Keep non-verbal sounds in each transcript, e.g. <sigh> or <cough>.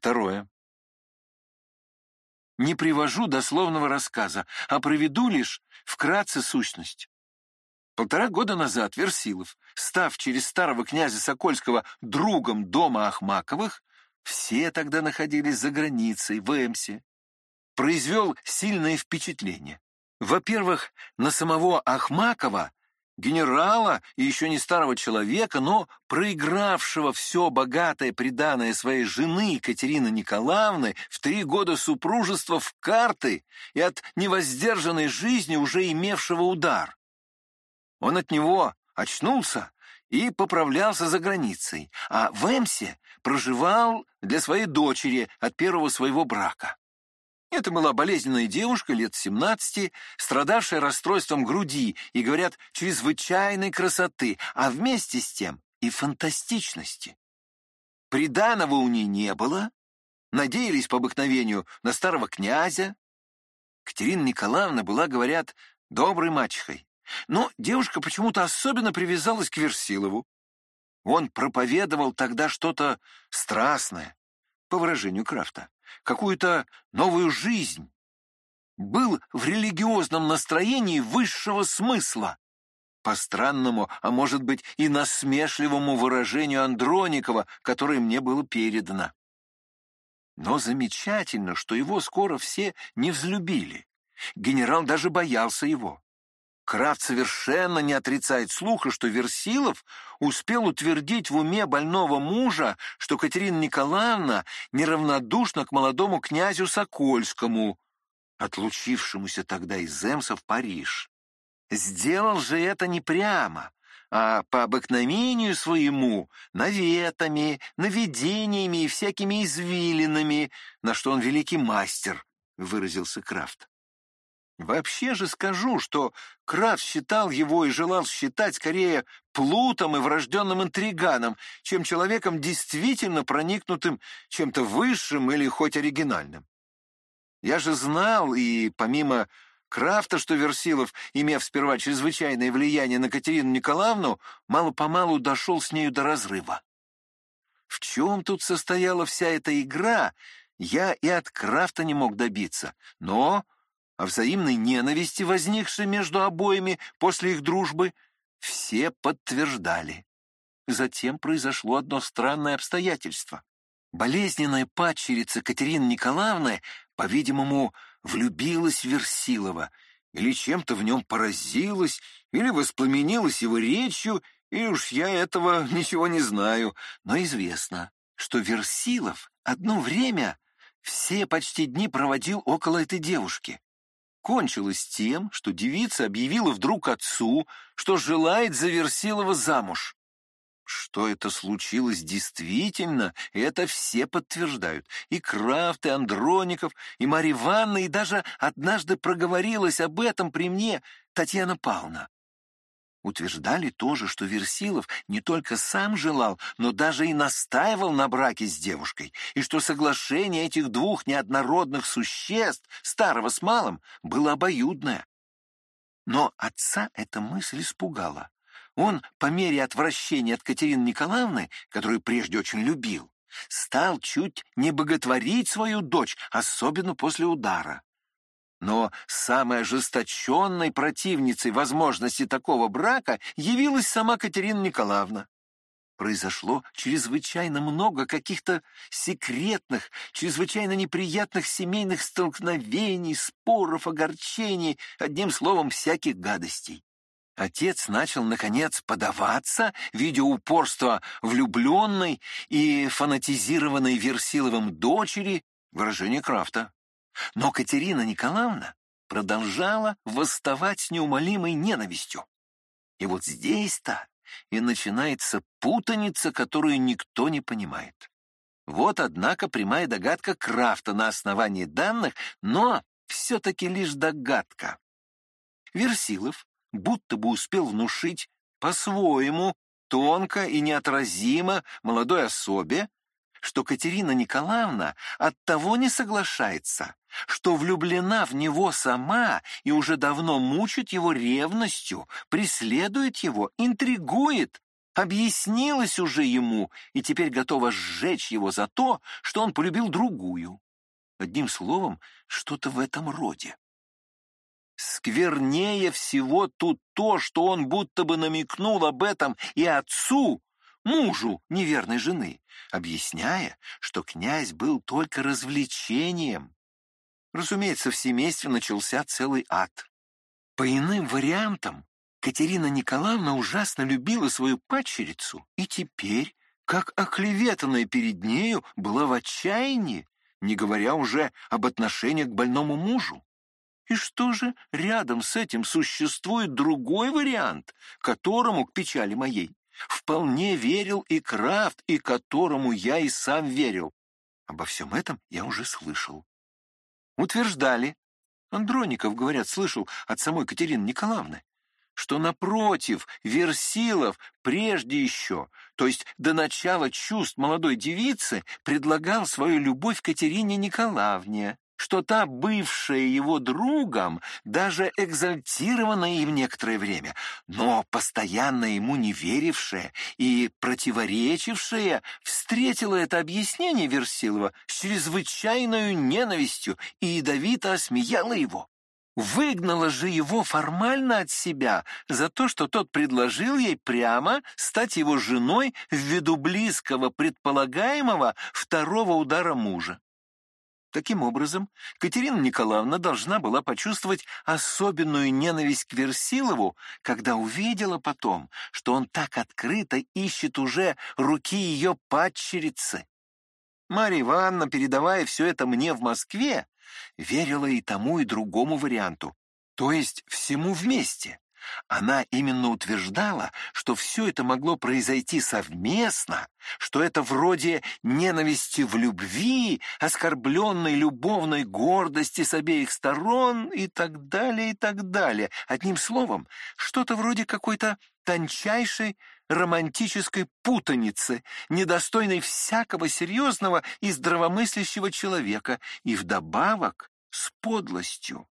Второе. Не привожу дословного рассказа, а проведу лишь вкратце сущность. Полтора года назад Версилов, став через старого князя Сокольского другом дома Ахмаковых, все тогда находились за границей, в Эмсе, произвел сильное впечатление. Во-первых, на самого Ахмакова, генерала и еще не старого человека, но проигравшего все богатое приданое своей жены Екатерины Николаевны в три года супружества в карты и от невоздержанной жизни уже имевшего удар. Он от него очнулся и поправлялся за границей, а в Эмсе проживал для своей дочери от первого своего брака. Это была болезненная девушка лет 17, страдавшая расстройством груди и, говорят, чрезвычайной красоты, а вместе с тем и фантастичности. Приданого у ней не было, надеялись по обыкновению на старого князя. Катерина Николаевна была, говорят, доброй мачехой. Но девушка почему-то особенно привязалась к Версилову. Он проповедовал тогда что-то страстное, по выражению Крафта, какую-то новую жизнь. Был в религиозном настроении высшего смысла. По странному, а может быть и насмешливому выражению Андроникова, которое мне было передано. Но замечательно, что его скоро все не взлюбили. Генерал даже боялся его. Крафт совершенно не отрицает слуха, что Версилов успел утвердить в уме больного мужа, что Катерина Николаевна неравнодушна к молодому князю Сокольскому, отлучившемуся тогда из Эмса в Париж. Сделал же это не прямо, а по обыкновению своему, наветами, наведениями и всякими извилинами, на что он великий мастер, выразился Крафт. Вообще же скажу, что Крафт считал его и желал считать скорее плутом и врожденным интриганом, чем человеком действительно проникнутым чем-то высшим или хоть оригинальным. Я же знал, и помимо Крафта, что Версилов, имев сперва чрезвычайное влияние на Катерину Николаевну, мало-помалу дошел с нею до разрыва. В чем тут состояла вся эта игра, я и от Крафта не мог добиться, но о взаимной ненависти, возникшей между обоими после их дружбы, все подтверждали. Затем произошло одно странное обстоятельство. Болезненная падчерица Катерина Николаевна, по-видимому, влюбилась в Версилова, или чем-то в нем поразилась, или воспламенилась его речью, и уж я этого <laughs> ничего не знаю, но известно, что Версилов одно время все почти дни проводил около этой девушки кончилось тем, что девица объявила вдруг отцу, что желает за замуж. Что это случилось действительно, это все подтверждают. И Крафт, и Андроников, и Марья Ивановна, и даже однажды проговорилась об этом при мне Татьяна Павловна. Утверждали тоже, что Версилов не только сам желал, но даже и настаивал на браке с девушкой, и что соглашение этих двух неоднородных существ, старого с малым, было обоюдное. Но отца эта мысль испугала. Он, по мере отвращения от Катерины Николаевны, которую прежде очень любил, стал чуть не боготворить свою дочь, особенно после удара. Но самой ожесточенной противницей возможности такого брака явилась сама Катерина Николаевна. Произошло чрезвычайно много каких-то секретных, чрезвычайно неприятных семейных столкновений, споров, огорчений, одним словом, всяких гадостей. Отец начал, наконец, подаваться, видя упорство влюбленной и фанатизированной Версиловым дочери, выражение Крафта. Но Катерина Николаевна продолжала восставать с неумолимой ненавистью. И вот здесь-то и начинается путаница, которую никто не понимает. Вот, однако, прямая догадка Крафта на основании данных, но все-таки лишь догадка. Версилов будто бы успел внушить по-своему, тонко и неотразимо молодой особе, что Катерина Николаевна оттого не соглашается, что влюблена в него сама и уже давно мучит его ревностью, преследует его, интригует, объяснилась уже ему и теперь готова сжечь его за то, что он полюбил другую. Одним словом, что-то в этом роде. Сквернее всего тут то, что он будто бы намекнул об этом и отцу, мужу неверной жены, объясняя, что князь был только развлечением. Разумеется, в семействе начался целый ад. По иным вариантам, Катерина Николаевна ужасно любила свою падчерицу, и теперь, как оклеветанная перед нею, была в отчаянии, не говоря уже об отношениях к больному мужу. И что же рядом с этим существует другой вариант, которому, к печали моей, вполне верил и Крафт, и которому я и сам верил. Обо всем этом я уже слышал. Утверждали, Андроников, говорят, слышал от самой Катерины Николаевны, что, напротив, Версилов прежде еще, то есть до начала чувств молодой девицы, предлагал свою любовь Катерине Николаевне, что та, бывшая его другом, даже экзальтированная им некоторое время, но постоянно ему не верившая и противоречившая, встретила это объяснение Версилова с чрезвычайной ненавистью и ядовито осмеяла его. Выгнала же его формально от себя за то, что тот предложил ей прямо стать его женой ввиду близкого предполагаемого второго удара мужа. Таким образом, Катерина Николаевна должна была почувствовать особенную ненависть к Версилову, когда увидела потом, что он так открыто ищет уже руки ее падчерицы. Марья Ивановна, передавая все это мне в Москве, верила и тому, и другому варианту, то есть всему вместе. Она именно утверждала, что все это могло произойти совместно, что это вроде ненависти в любви, оскорбленной любовной гордости с обеих сторон и так далее, и так далее. Одним словом, что-то вроде какой-то тончайшей романтической путаницы, недостойной всякого серьезного и здравомыслящего человека, и вдобавок с подлостью.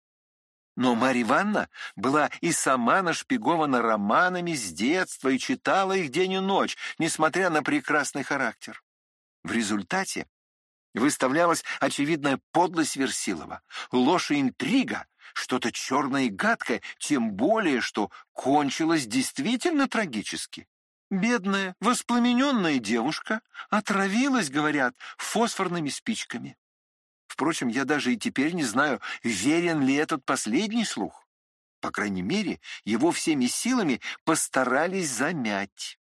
Но Марья Ивановна была и сама нашпигована романами с детства и читала их день и ночь, несмотря на прекрасный характер. В результате выставлялась очевидная подлость Версилова, ложь и интрига, что-то черное и гадкое, тем более, что кончилось действительно трагически. Бедная, воспламененная девушка отравилась, говорят, фосфорными спичками. Впрочем, я даже и теперь не знаю, верен ли этот последний слух. По крайней мере, его всеми силами постарались замять.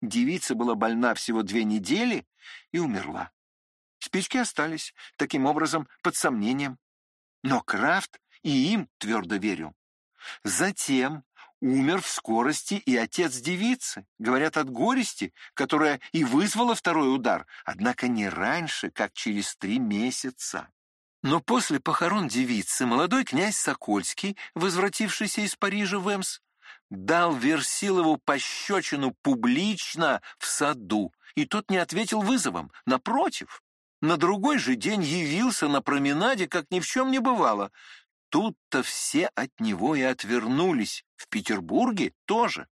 Девица была больна всего две недели и умерла. Спички остались, таким образом, под сомнением. Но Крафт и им твердо верил. Затем умер в скорости и отец девицы, говорят, от горести, которая и вызвала второй удар, однако не раньше, как через три месяца. Но после похорон девицы молодой князь Сокольский, возвратившийся из Парижа в Эмс, дал Версилову пощечину публично в саду, и тот не ответил вызовом. Напротив, на другой же день явился на променаде, как ни в чем не бывало, Тут-то все от него и отвернулись, в Петербурге тоже.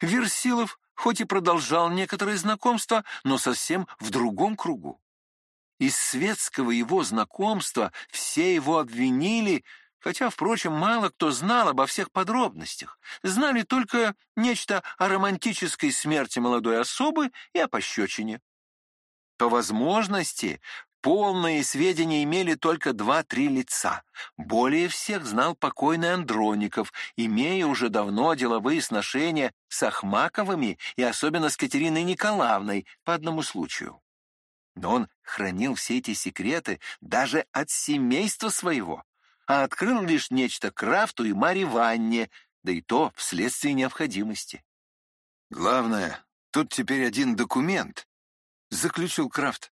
Версилов хоть и продолжал некоторые знакомства, но совсем в другом кругу. Из светского его знакомства все его обвинили, хотя, впрочем, мало кто знал обо всех подробностях. Знали только нечто о романтической смерти молодой особы и о пощечине. По возможности Полные сведения имели только два-три лица. Более всех знал покойный Андроников, имея уже давно деловые сношения с Ахмаковыми и особенно с Катериной Николаевной по одному случаю. Но он хранил все эти секреты даже от семейства своего, а открыл лишь нечто Крафту и Марье Ванне, да и то вследствие необходимости. «Главное, тут теперь один документ», — заключил Крафт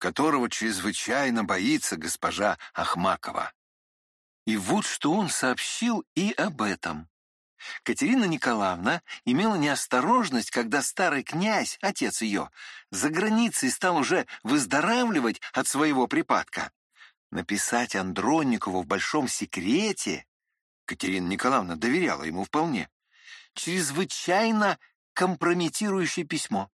которого чрезвычайно боится госпожа Ахмакова. И вот что он сообщил и об этом. Катерина Николаевна имела неосторожность, когда старый князь, отец ее, за границей стал уже выздоравливать от своего припадка. Написать Андронникову в большом секрете, Катерина Николаевна доверяла ему вполне, чрезвычайно компрометирующее письмо.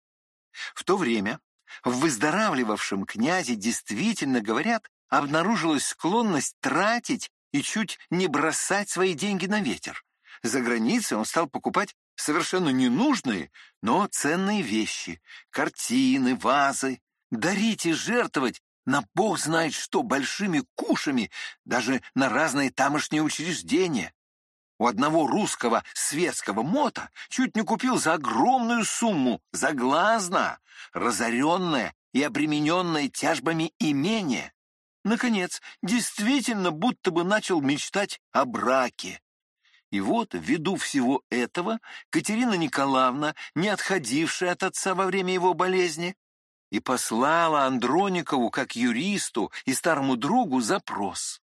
В то время в выздоравливавшем князе действительно, говорят, обнаружилась склонность тратить и чуть не бросать свои деньги на ветер. За границей он стал покупать совершенно ненужные, но ценные вещи, картины, вазы, дарить и жертвовать на бог знает что большими кушами, даже на разные тамошние учреждения. У одного русского светского мота чуть не купил за огромную сумму, заглазно, разоренное и обремененное тяжбами имение. Наконец, действительно будто бы начал мечтать о браке. И вот, ввиду всего этого, Катерина Николаевна, не отходившая от отца во время его болезни, и послала Андроникову, как юристу и старому другу, запрос.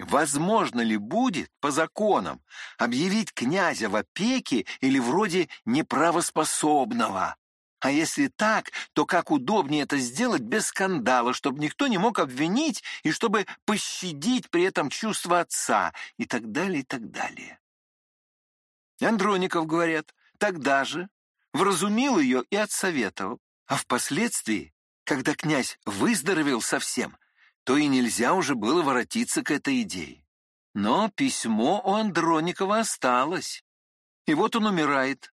Возможно ли будет, по законам, объявить князя в опеке или вроде неправоспособного? А если так, то как удобнее это сделать без скандала, чтобы никто не мог обвинить и чтобы пощадить при этом чувства отца и так далее, и так далее. Андроников, говорят, тогда же вразумил ее и отсоветовал. А впоследствии, когда князь выздоровел совсем, то и нельзя уже было воротиться к этой идее. Но письмо у Андроникова осталось. И вот он умирает,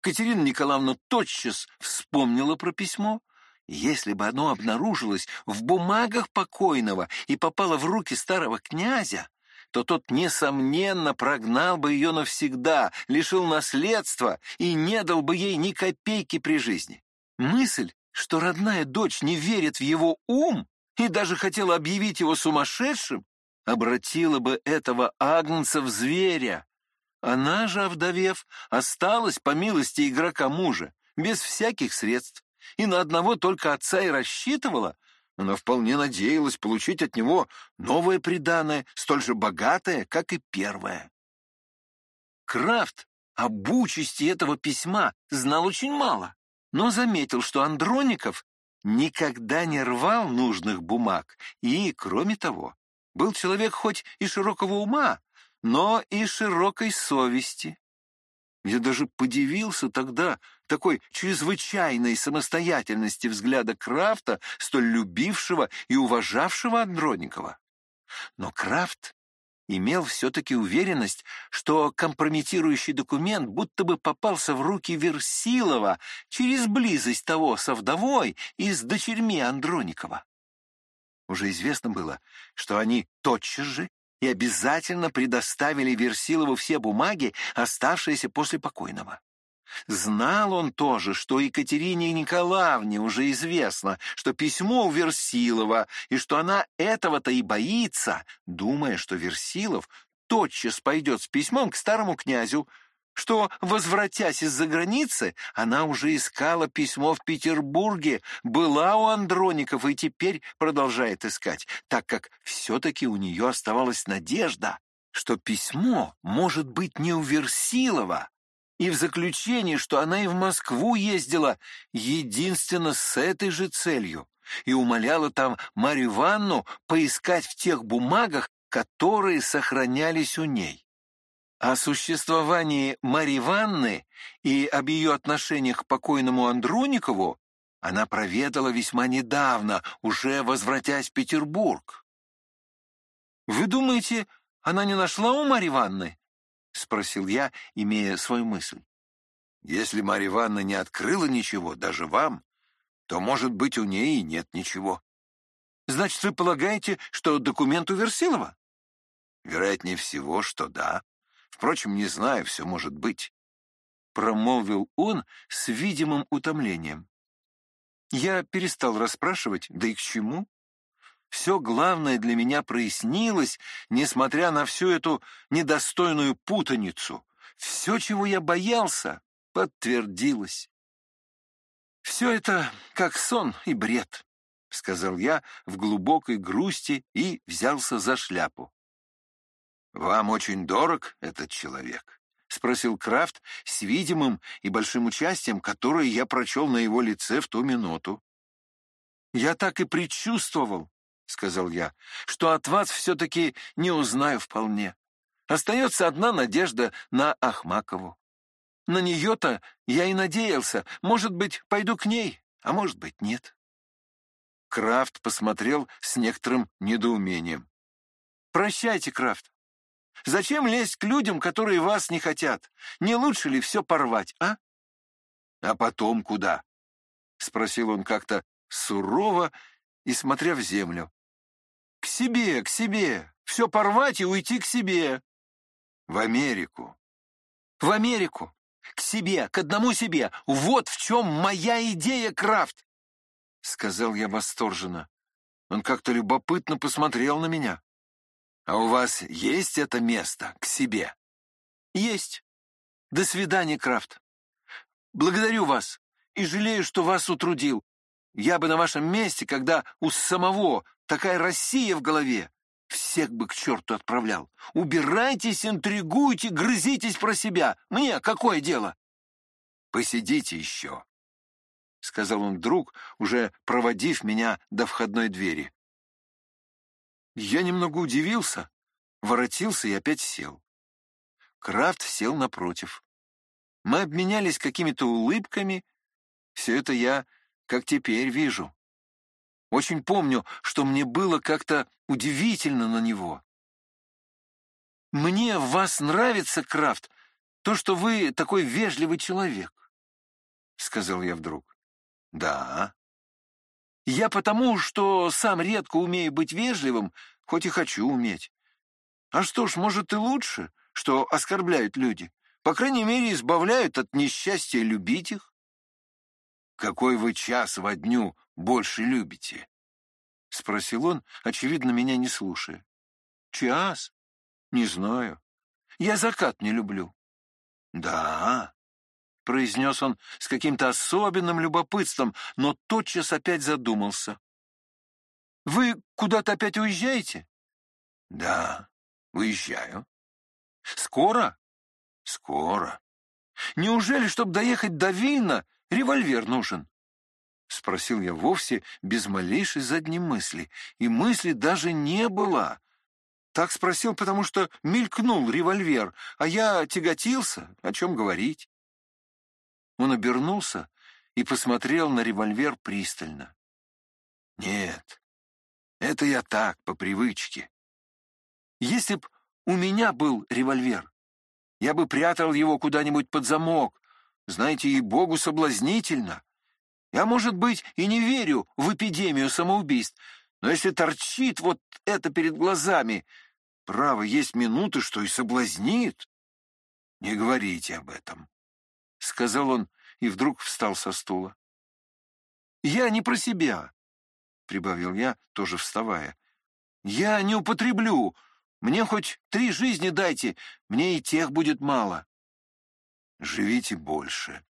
Катерина Николаевна тотчас вспомнила про письмо. Если бы оно обнаружилось в бумагах покойного и попало в руки старого князя, то тот, несомненно, прогнал бы ее навсегда, лишил наследства и не дал бы ей ни копейки при жизни. Мысль, что родная дочь не верит в его ум и даже хотела объявить его сумасшедшим, обратила бы этого агнца в зверя, она же, овдовев, осталась по милости игрока мужа, без всяких средств, и на одного только отца и рассчитывала. Она вполне надеялась получить от него новое приданое, столь же богатое, как и первое. Крафт об участи этого письма знал очень мало, но заметил, что Андроников никогда не рвал нужных бумаг и, кроме того, был человек хоть и широкого ума, но и широкой совести. Я даже подивился тогда такой чрезвычайной самостоятельности взгляда Крафта, столь любившего и уважавшего Андроникова. Но Крафт имел все-таки уверенность, что компрометирующий документ будто бы попался в руки Версилова через близость того со вдовой и с дочерьми Андроникова. Уже известно было, что они тотчас же и обязательно предоставили Версилову все бумаги, оставшиеся после покойного. Знал он тоже, что Екатерине Николаевне уже известно, что письмо у Версилова, и что она этого-то и боится, думая, что Версилов тотчас пойдет с письмом к старому князю, что, возвратясь из-за границы, она уже искала письмо в Петербурге, была у Андроников и теперь продолжает искать, так как все-таки у нее оставалась надежда, что письмо может быть не у Версилова, и в заключении, что она и в Москву ездила единственно с этой же целью, и умоляла там Марью Ивановну поискать в тех бумагах, которые сохранялись у ней. О существовании Марьи Ванны и об ее отношениях к покойному Андроникову она проведала весьма недавно, уже возвратясь в Петербург. «Вы думаете, она не нашла у Марьи Ванны?» — спросил я, имея свою мысль. «Если Марья Ивановна не открыла ничего, даже вам, то, может быть, у ней и нет ничего». «Значит, вы полагаете, что документ у Версилова?» «Вероятнее всего, что да. Впрочем, не знаю, все может быть. Промолвил он с видимым утомлением. Я перестал расспрашивать, да и к чему? Все главное для меня прояснилось, несмотря на всю эту недостойную путаницу. Все, чего я боялся, подтвердилось. «Все это как сон и бред», — сказал я в глубокой грусти и взялся за шляпу. «Вам очень дорог этот человек?» — спросил Крафт с видимым и большим участием, которое я прочел на его лице в ту минуту. «Я так и предчувствовал», — сказал я, — «что от вас все-таки не узнаю вполне. Остается одна надежда на Ахмакову». На нее-то я и надеялся. Может быть, пойду к ней, а может быть, нет. Крафт посмотрел с некоторым недоумением. «Прощайте, Крафт. Зачем лезть к людям, которые вас не хотят? Не лучше ли все порвать, а?» «А потом куда?» — спросил он как-то сурово и смотря в землю. «К себе, к себе. Все порвать и уйти к себе». «В Америку». «В Америку. К себе, к одному себе. Вот в чем моя идея, Крафт!» — сказал я восторженно. Он как-то любопытно посмотрел на меня. «А у вас есть это место к себе?» «Есть. До свидания, Крафт. Благодарю вас и жалею, что вас утрудил. Я бы на вашем месте, когда у самого такая Россия в голове, всех бы к черту отправлял. Убирайтесь, интригуйте, грызитесь про себя. Мне какое дело? Посидите еще, — сказал он вдруг, уже проводив меня до входной двери. Я немного удивился, воротился и опять сел. Крафт сел напротив. Мы обменялись какими-то улыбками. Все это я, как теперь, вижу. Очень помню, что мне было как-то удивительно на него. «Мне в вас нравится, Крафт, то, что вы такой вежливый человек», — сказал я вдруг. «Да». «Я потому, что сам редко умею быть вежливым, хоть и хочу уметь. А что ж, может, и лучше, что оскорбляют люди. По крайней мере, избавляют от несчастья любить их. Какой вы час во дню больше любите? — спросил он, очевидно, меня не слушая. — Час? Не знаю. Я закат не люблю. — Да, — произнес он с каким-то особенным любопытством, но тотчас опять задумался. — Вы куда-то опять уезжаете? — Да, уезжаю. — Скоро? — Скоро. — Неужели, чтобы доехать до Вильна, револьвер нужен? — спросил я вовсе без малейшей задней мысли, и мысли даже не было. Так спросил, потому что мелькнул револьвер, а я тяготился, о чем говорить. Он обернулся и посмотрел на револьвер пристально. «Нет, это я так, по привычке. Если б у меня был револьвер, я бы прятал его куда-нибудь под замок. Знаете, и Богу соблазнительно. Я, может быть, и не верю в эпидемию самоубийств, но если торчит вот это перед глазами, право, есть минуты, что и соблазнит. Не говорите об этом, — сказал он и вдруг встал со стула. Я не про себя, — прибавил я, тоже вставая. Я не употреблю. Мне хоть три жизни дайте, мне и тех будет мало. Живите больше,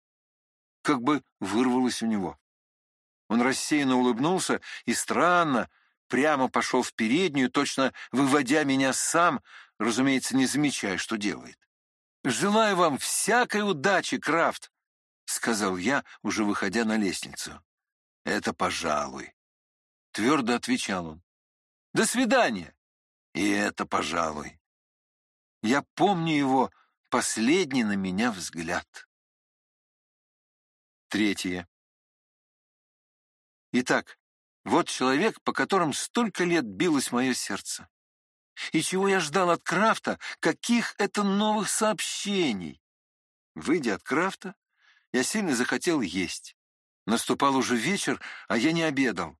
как бы вырвалось у него. Он рассеянно улыбнулся и странно, прямо пошел в переднюю, точно выводя меня сам, разумеется, не замечая, что делает. «Желаю вам всякой удачи, Крафт!» — сказал я, уже выходя на лестницу. «Это пожалуй», — твердо отвечал он. «До свидания!» «И это пожалуй». Я помню его последний на меня взгляд. Третье. Итак, вот человек, по которым столько лет билось мое сердце. И чего я ждал от Крафта, каких это новых сообщений. Выйдя от Крафта, я сильно захотел есть. Наступал уже вечер, а я не обедал.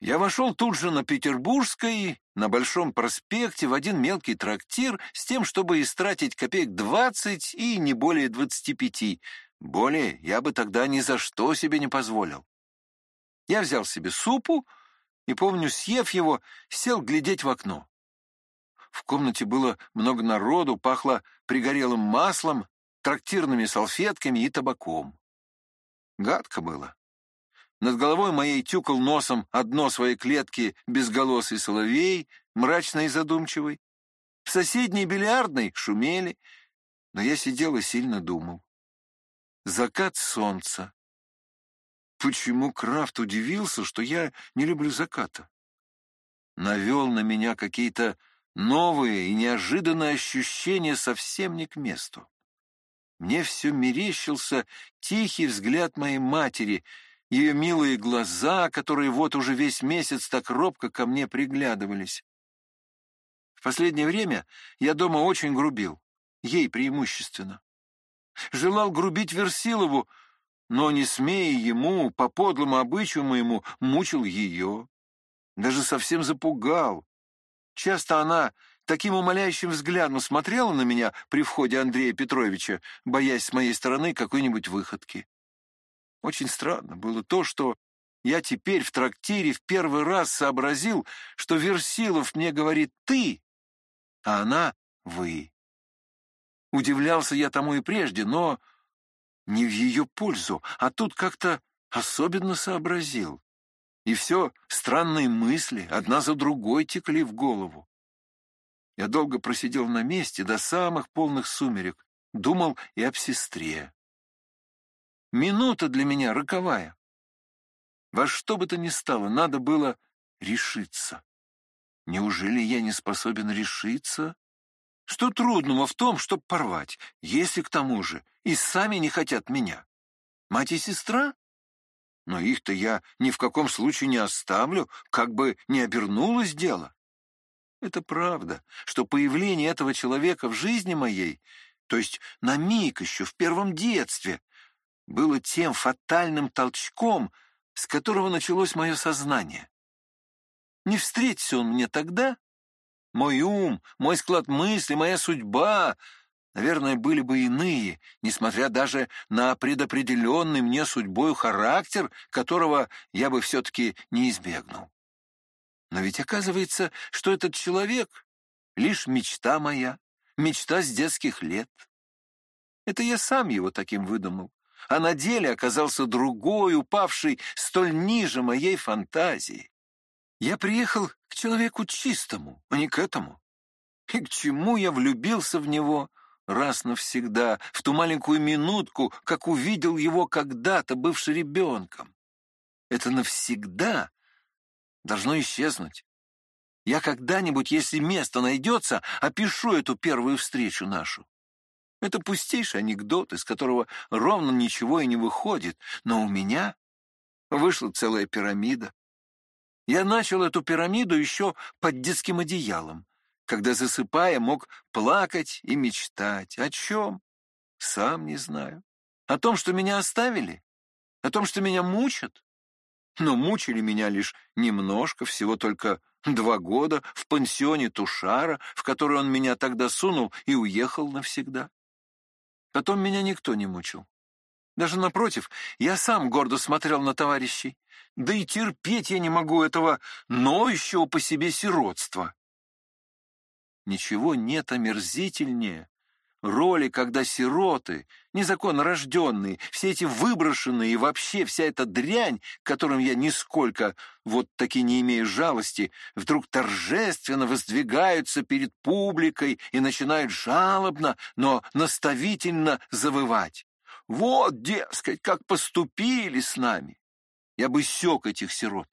Я вошел тут же на Петербургской, на Большом проспекте, в один мелкий трактир с тем, чтобы истратить копеек двадцать и не более двадцати пяти, более я бы тогда ни за что себе не позволил. Я взял себе супу и, помню, съев его, сел глядеть в окно. В комнате было много народу, пахло пригорелым маслом, трактирными салфетками и табаком. Гадко было. Над головой моей тюкал носом одно своей клетки безголосый соловей, мрачный и задумчивый. В соседней бильярдной шумели, но я сидел и сильно думал. Закат солнца. Почему Крафт удивился, что я не люблю заката? Навел на меня какие-то новые и неожиданные ощущения совсем не к месту. мне все мерещился тихий взгляд моей матери, ее милые глаза, которые вот уже весь месяц так робко ко мне приглядывались. В последнее время я дома очень грубил, ей преимущественно. Желал грубить Версилову, но, не смея ему, по подлому обычаю моему, мучил ее. Даже совсем запугал. Часто она таким умоляющим взглядом смотрела на меня при входе Андрея Петровича, боясь с моей стороны какой-нибудь выходки. Очень странно было то, что я теперь в трактире в первый раз сообразил, что Версилов мне говорит «ты», а она «вы». Удивлялся я тому и прежде, но не в ее пользу, а тут как-то особенно сообразил. И все странные мысли одна за другой текли в голову. Я долго просидел на месте до самых полных сумерек, думал и об сестре. Минута для меня роковая. Во что бы то ни стало, надо было решиться. Неужели я не способен решиться? Что трудного в том, чтобы порвать, если к тому же и сами не хотят меня? Мать и сестра? Но их-то я ни в каком случае не оставлю, как бы ни обернулось дело. Это правда, что появление этого человека в жизни моей, то есть на миг еще в первом детстве, было тем фатальным толчком, с которого началось мое сознание. Не встретился он мне тогда, мой ум, мой склад мысли, моя судьба, наверное, были бы иные, несмотря даже на предопределенный мне судьбою характер, которого я бы все-таки не избегнул. Но ведь оказывается, что этот человек — лишь мечта моя, мечта с детских лет. Это я сам его таким выдумал, а на деле оказался другой, упавший столь ниже моей фантазии. Я приехал к человеку чистому, а не к этому. И к чему я влюбился в него раз навсегда, в ту маленькую минутку, как увидел его когда-то, бывший ребенком? Это навсегда должно исчезнуть. Я когда-нибудь, если место найдется, опишу эту первую встречу нашу. Это пустейший анекдот, из которого ровно ничего и не выходит, но у меня вышла целая пирамида. Я начал эту пирамиду еще под детским одеялом, когда, засыпая, мог плакать и мечтать. О чем? Сам не знаю. О том, что меня оставили? О том, что меня мучат? но мучили меня лишь немножко, всего только два года в пансионе Тушара, в который он меня тогда сунул и уехал навсегда. Потом меня никто не мучил. Даже напротив, я сам гордо смотрел на товарищей. Да и терпеть я не могу этого ноющего по себе сиротства. Ничего нет омерзительнее роли, когда сироты, незаконно рожденные, все эти выброшенные и вообще вся эта дрянь, которым я нисколько вот таки не имею жалости, вдруг торжественно воздвигаются перед публикой и начинают жалобно, но наставительно завывать. Вот, дескать, как поступили с нами. Я бы сёк этих сирот.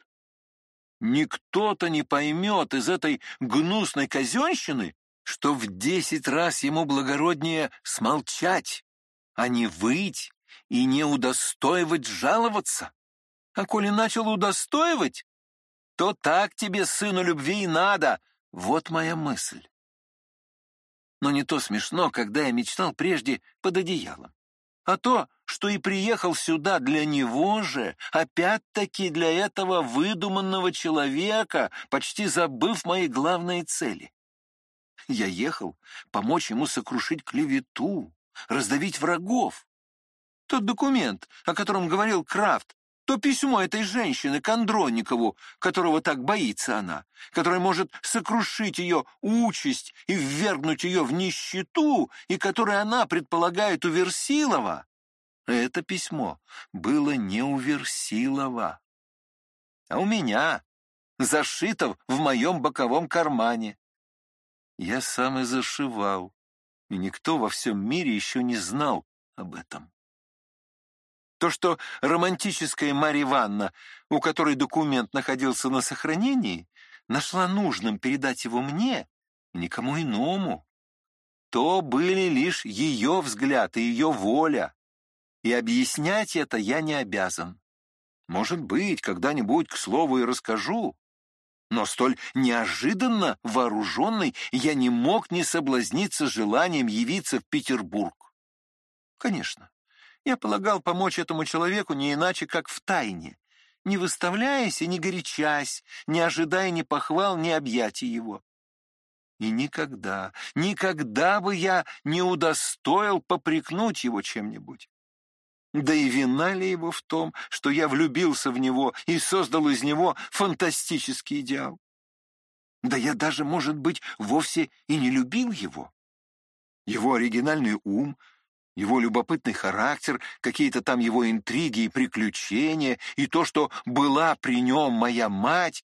Никто-то не поймет из этой гнусной казенщины, что в десять раз ему благороднее смолчать, а не выть и не удостоивать жаловаться. А коли начал удостоивать, то так тебе, сыну любви, и надо. Вот моя мысль. Но не то смешно, когда я мечтал прежде под одеялом, а то, что и приехал сюда для него же, опять-таки для этого выдуманного человека, почти забыв мои главные цели. Я ехал помочь ему сокрушить клевету, раздавить врагов. Тот документ, о котором говорил Крафт, то письмо этой женщины к Андроникову, которого так боится она, которое может сокрушить ее участь и ввергнуть ее в нищету, и которое она предполагает у Версилова. Это письмо было не у Версилова, а у меня, зашито в моем боковом кармане. Я сам и зашивал, и никто во всем мире еще не знал об этом. То, что романтическая Марья Ивановна, у которой документ находился на сохранении, нашла нужным передать его мне, никому иному. то были лишь ее взгляд и ее воля, и объяснять это я не обязан. Может быть, когда-нибудь, к слову, и расскажу, но столь неожиданно вооруженный я не мог не соблазниться желанием явиться в Петербург. Конечно, я полагал помочь этому человеку не иначе, как в тайне, не выставляясь и не горячась, не ожидая ни похвал, ни объятий его. И никогда, никогда бы я не удостоил попрекнуть его чем-нибудь. Да и вина ли его в том, что я влюбился в него и создал из него фантастический идеал? Да я даже, может быть, вовсе и не любил его. Его оригинальный ум, его любопытный характер, какие-то там его интриги и приключения, и то, что была при нем моя мать,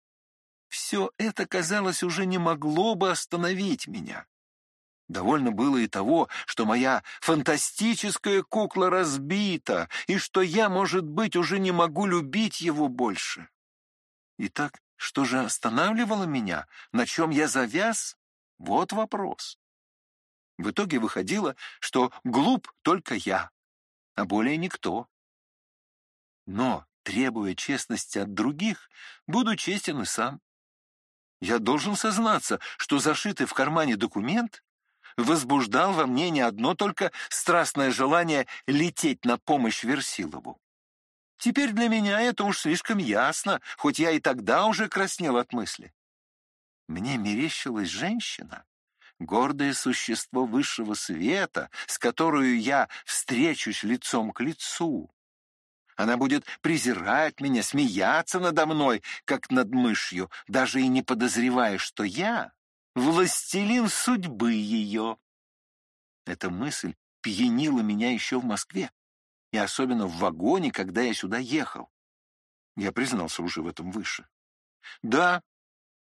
все это, казалось, уже не могло бы остановить меня. Довольно было и того, что моя фантастическая кукла разбита, и что я, может быть, уже не могу любить его больше. Итак, что же останавливало меня? На чем я завяз? Вот вопрос. В итоге выходило, что глуп только я, а более никто. Но, требуя честности от других, буду честен и сам. Я должен сознаться, что зашитый в кармане документ возбуждал во мне не одно только страстное желание лететь на помощь Версилову. Теперь для меня это уж слишком ясно, хоть я и тогда уже краснел от мысли. Мне мерещилась женщина, гордое существо высшего света, с которой я встречусь лицом к лицу. Она будет презирать меня, смеяться надо мной, как над мышью, даже и не подозревая, что я властелин судьбы ее. Эта мысль пьянила меня еще в Москве, и особенно в вагоне, когда я сюда ехал. Я признался уже в этом выше. Да,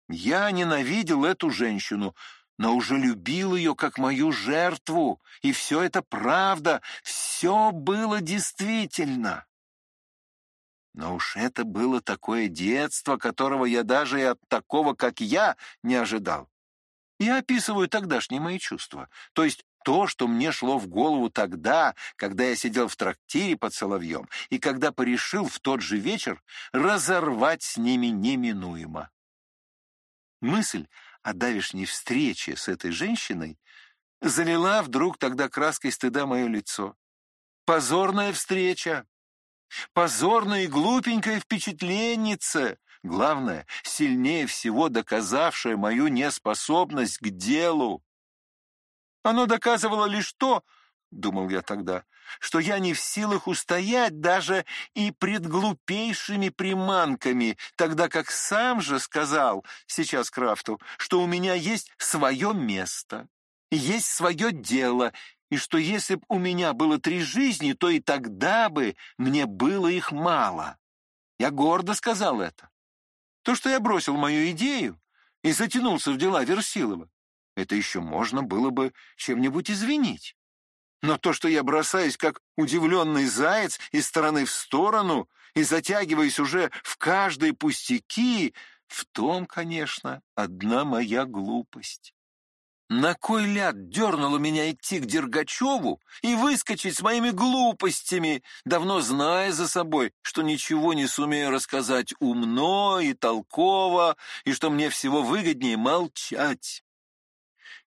я ненавидел эту женщину, но уже любил ее как мою жертву, и все это правда, все было действительно. Но уж это было такое детство, которого я даже и от такого, как я, не ожидал. Я описываю тогдашние мои чувства, то есть то, что мне шло в голову тогда, когда я сидел в трактире под Соловьем, и когда порешил в тот же вечер разорвать с ними неминуемо. Мысль о давешней встрече с этой женщиной залила вдруг тогда краской стыда мое лицо. Позорная встреча! Позорная и глупенькая впечатленница! Главное, сильнее всего доказавшее мою неспособность к делу. Оно доказывало лишь то, — думал я тогда, — что я не в силах устоять даже и пред глупейшими приманками, тогда как сам же сказал сейчас Крафту, что у меня есть свое место, есть свое дело, и что если б у меня было три жизни, то и тогда бы мне было их мало. Я гордо сказал это. То, что я бросил мою идею и затянулся в дела Версилова, это еще можно было бы чем-нибудь извинить. Но то, что я бросаюсь, как удивленный заяц, из стороны в сторону и затягиваюсь уже в каждые пустяки, в том, конечно, одна моя глупость. На кой ляд дернуло меня идти к Дергачеву и выскочить с моими глупостями, давно зная за собой, что ничего не сумею рассказать умно и толково, и что мне всего выгоднее молчать?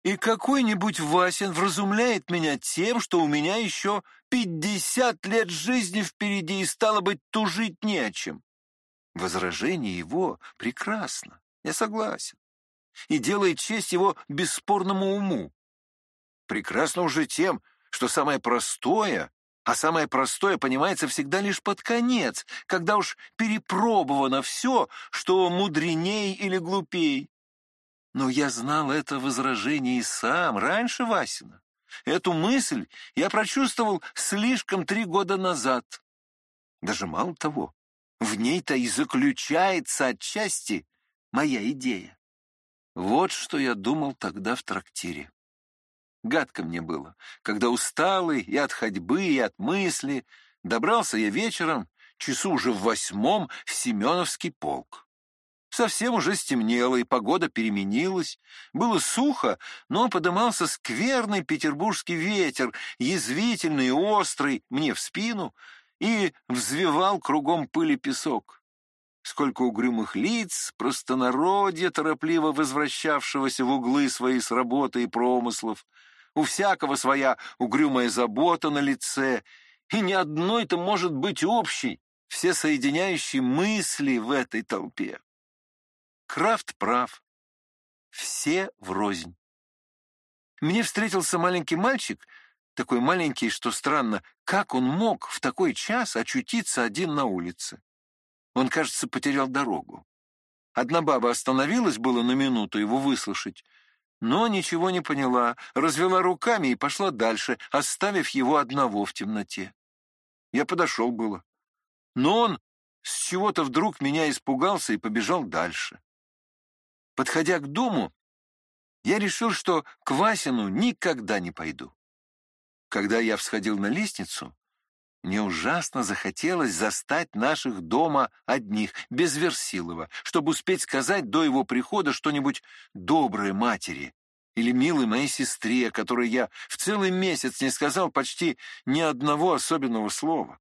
И какой-нибудь Васин вразумляет меня тем, что у меня еще пятьдесят лет жизни впереди и стало быть тужить не о чем. Возражение его прекрасно, я согласен и делает честь его бесспорному уму. Прекрасно уже тем, что самое простое, а самое простое понимается всегда лишь под конец, когда уж перепробовано все, что мудреней или глупей. Но я знал это возражение и сам, раньше Васина. Эту мысль я прочувствовал слишком три года назад. Даже мало того, в ней-то и заключается отчасти моя идея. Вот что я думал тогда в трактире. Гадко мне было, когда усталый и от ходьбы, и от мысли добрался я вечером, часу уже в восьмом, в Семеновский полк. Совсем уже стемнело, и погода переменилась. Было сухо, но подымался скверный петербургский ветер, язвительный и острый, мне в спину, и взвивал кругом пыль песок. Сколько угрюмых лиц, простонародья, торопливо возвращавшегося в углы свои с работы и промыслов. У всякого своя угрюмая забота на лице, и ни одной-то может быть общей, все соединяющей мысли в этой толпе. Крафт прав. Все врознь. Мне встретился маленький мальчик, такой маленький, что странно, как он мог в такой час очутиться один на улице. Он, кажется, потерял дорогу. Одна баба остановилась было на минуту его выслушать, но ничего не поняла, развела руками и пошла дальше, оставив его одного в темноте. Я подошел было. Но он с чего-то вдруг меня испугался и побежал дальше. Подходя к дому, я решил, что к Васину никогда не пойду. Когда я всходил на лестницу, мне ужасно захотелось застать наших дома одних, без Версилова, чтобы успеть сказать до его прихода что-нибудь доброе матери или милой моей сестре, которой я в целый месяц не сказал почти ни одного особенного слова.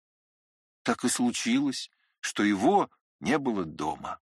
Так и случилось, что его не было дома.